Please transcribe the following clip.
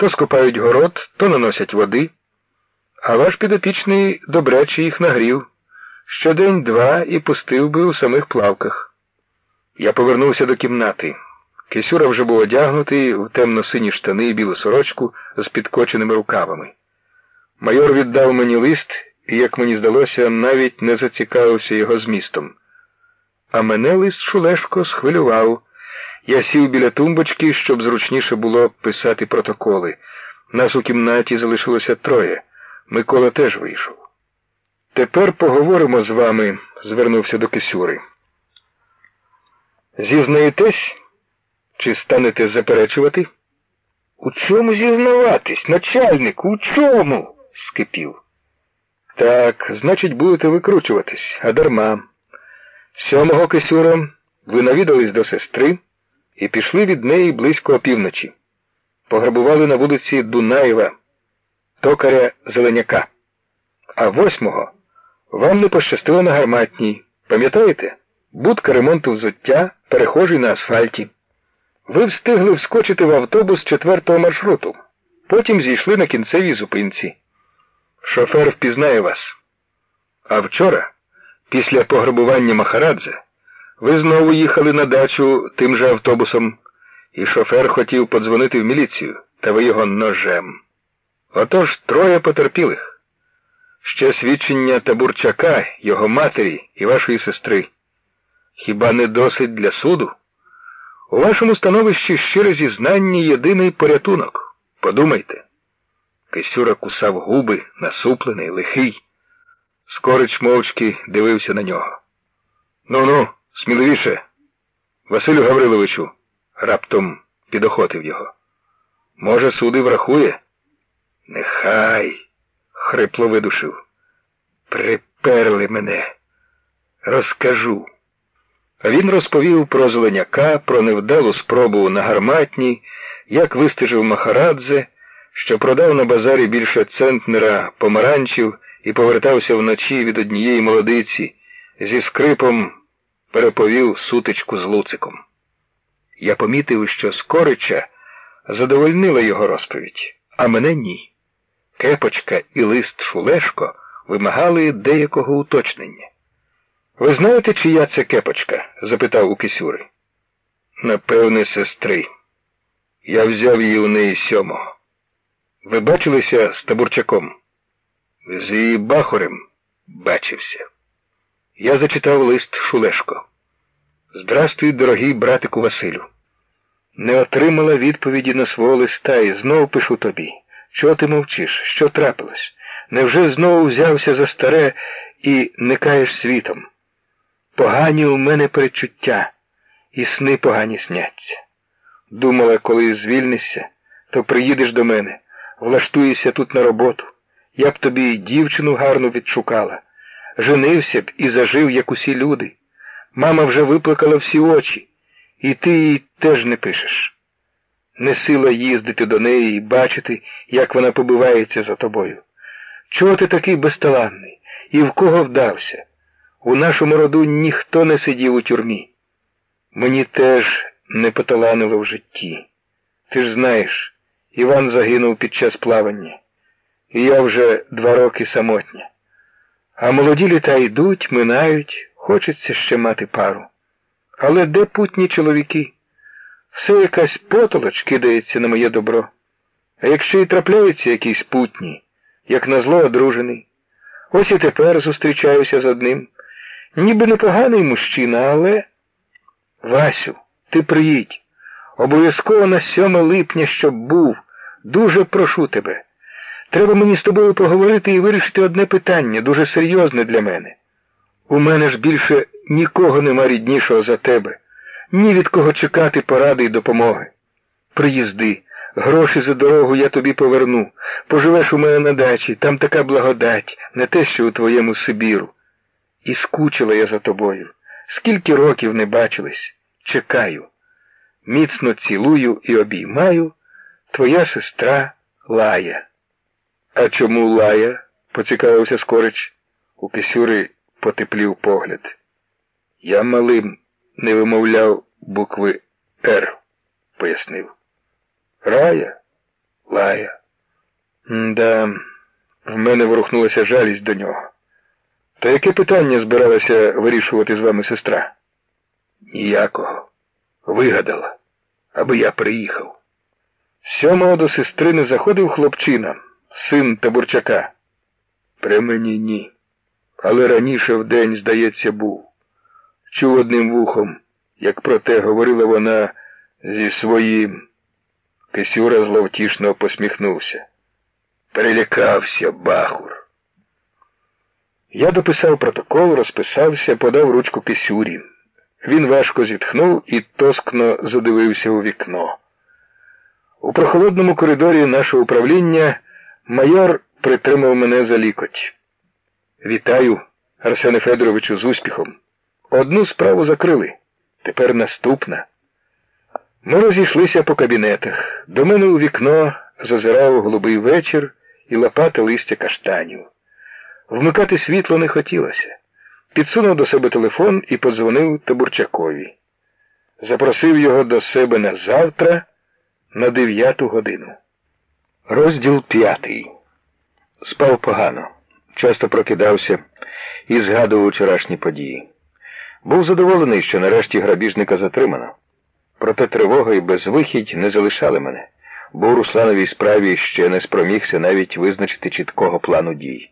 то скопають город, то наносять води, а ваш підопічний добряче їх нагрів. Щодень два і пустив би у самих плавках. Я повернувся до кімнати. Кисюра вже був одягнутий в темно-сині штани і білу сорочку з підкоченими рукавами. Майор віддав мені лист і, як мені здалося, навіть не зацікавився його змістом. А мене лист Шулешко схвилював. Я сів біля тумбочки, щоб зручніше було писати протоколи. Нас у кімнаті залишилося троє. Микола теж вийшов. Тепер поговоримо з вами, звернувся до Кисюри. Зізнаєтесь? Чи станете заперечувати? У чому зізнаватись, начальник, у чому? скипів. Так, значить, будете викручуватись, а дарма. Сьомого Кисюра ви навідались до сестри і пішли від неї близько опівночі. Пограбували на вулиці Дунаєва, токаря Зеленяка. А восьмого вам не пощастило на гарматній. Пам'ятаєте? Будка ремонту взуття, перехожий на асфальті. Ви встигли вскочити в автобус четвертого маршруту. Потім зійшли на кінцевій зупинці. Шофер впізнає вас. А вчора, після пограбування Махарадзе, ви знову їхали на дачу тим же автобусом, і шофер хотів подзвонити в міліцію, та ви його ножем. Отож троє потерпілих. Ще свідчення табурчака, його матері і вашої сестри. Хіба не досить для суду? У вашому становищі щире зізнання єдиний порятунок. Подумайте. Кисюра кусав губи, насуплений, лихий. Скорич мовчки дивився на нього. Ну ну, сміливіше. Василю Гавриловичу, раптом підохотив його. Може, суди врахує? Нехай, хрипло видушив. Приперли мене. Розкажу. Він розповів про зеленяка, про невдалу спробу на гарматні, як вистежив Махарадзе, що продав на базарі більше центнера помаранчів і повертався вночі від однієї молодиці, зі скрипом переповів сутичку з Луциком. Я помітив, що Скорича задовольнила його розповідь, а мене ні. Кепочка і лист Шулешко вимагали деякого уточнення. Ви знаєте, чия це кепочка? запитав у Кисюри. Напевне, сестри. Я взяв її у неї сьомого. Ви бачилися з табурчаком? З її бахорем бачився. Я зачитав лист Шулешко. Здрастуй, дорогий братику Василю. Не отримала відповіді на свого листа і знову пишу тобі. Чого ти мовчиш? Що трапилось? Невже знову взявся за старе і никаєш світом? Погані у мене перечуття, і сни погані сняться. Думала, коли звільнишся, то приїдеш до мене, влаштуєшся тут на роботу. Я б тобі дівчину гарну відшукала, женився б і зажив, як усі люди. Мама вже виплакала всі очі, і ти їй теж не пишеш. Не сила їздити до неї і бачити, як вона побивається за тобою. Чого ти такий безталанний? І в кого вдався? У нашому роду ніхто не сидів у тюрмі. Мені теж не поталанило в житті. Ти ж знаєш, Іван загинув під час плавання, і я вже два роки самотня. А молоді літа йдуть, минають, хочеться ще мати пару. Але де путні чоловіки? Все якась потолоч кидається на моє добро. А якщо і трапляються якісь путні, як назло одружений, ось і тепер зустрічаюся з одним. Ніби непоганий мужчина, але. Васю, ти приїдь. Обов'язково на 7 липня, щоб був. Дуже прошу тебе. Треба мені з тобою поговорити і вирішити одне питання, дуже серйозне для мене. У мене ж більше нікого нема ріднішого за тебе, ні від кого чекати поради й допомоги. Приїзди, гроші за дорогу я тобі поверну. Поживеш у мене на дачі, там така благодать, не те, що у твоєму Сибіру. І скучила я за тобою. Скільки років не бачились, чекаю. Міцно цілую і обіймаю твоя сестра Лая. А чому Лая? поцікавився Скорич. У Кисюри потеплів погляд. Я малим не вимовляв букви Р, пояснив. Рая? лая. Да, в мене ворухнулася жалість до нього. То яке питання збиралася вирішувати з вами сестра? Ніякого. Вигадала, аби я приїхав. Сьомого до сестри не заходив хлопчина, син Табурчака. При мені ні. Але раніше в день, здається, був. Чув одним вухом, як про те говорила вона зі своїм. Кисюра зловтішно посміхнувся. Перелякався бахур. Я дописав протокол, розписався, подав ручку Кисюрі. Він важко зітхнув і тоскно задивився у вікно. У прохолодному коридорі нашого управління майор притримав мене за лікоть. Вітаю, Арсене Федоровичу, з успіхом. Одну справу закрили. Тепер наступна. Ми розійшлися по кабінетах. До мене у вікно зазирав голубий вечір і лопати листя каштанів. Вмикати світло не хотілося. Підсунув до себе телефон і подзвонив Табурчакові. Запросив його до себе на завтра на дев'яту годину. Розділ п'ятий. Спав погано. Часто прокидався і згадував вчорашні події. Був задоволений, що нарешті грабіжника затримано. Проте тривога і безвихідь не залишали мене, бо у Руслановій справі ще не спромігся навіть визначити чіткого плану дій.